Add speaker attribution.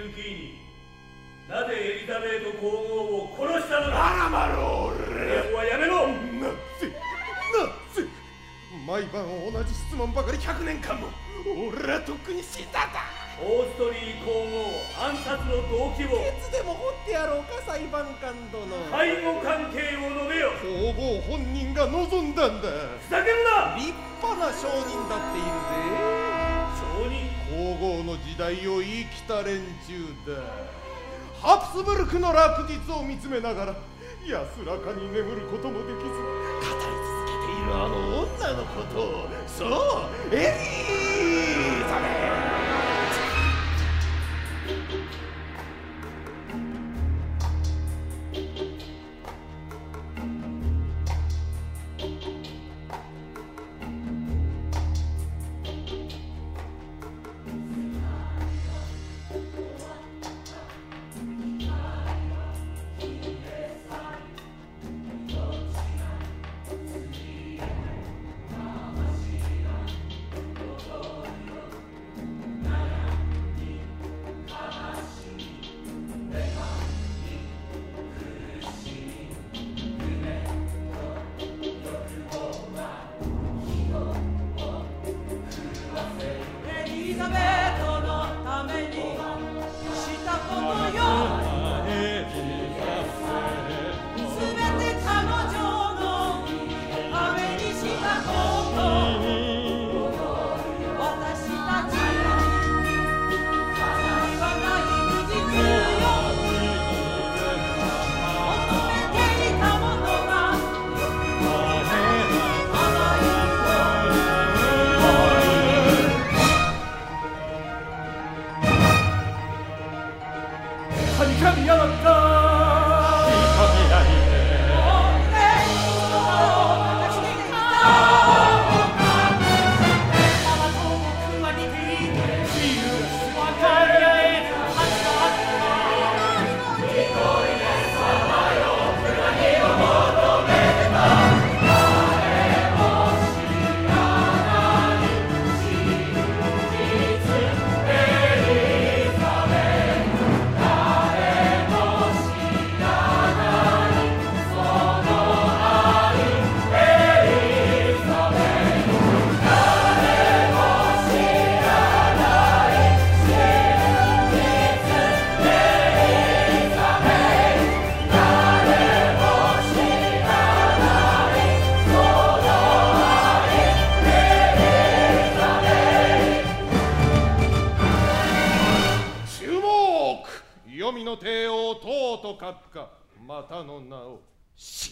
Speaker 1: ルキーニなぜエリザベート皇后を殺したのだ？
Speaker 2: バラマロ
Speaker 1: 俺はやめろ
Speaker 2: なぜなぜ毎晩同じ質問ばかり100年間も俺はとっくに死んだんだ
Speaker 1: オーストリー皇后暗殺の動機を
Speaker 2: いつでも掘ってやろうか裁判官殿。
Speaker 1: 背後関係を述べよ。
Speaker 2: 皇后本人が望んだんだ。
Speaker 1: ふざけるな！
Speaker 2: 立派な証人だっているぜ皇后の時代を生きた連中だハプスブルクの落日を見つめながら安らかに眠ることもできず語り続けているあの女のことをそうエリ
Speaker 3: エ
Speaker 2: 黄泉の帝王とうと書くかまたの名を死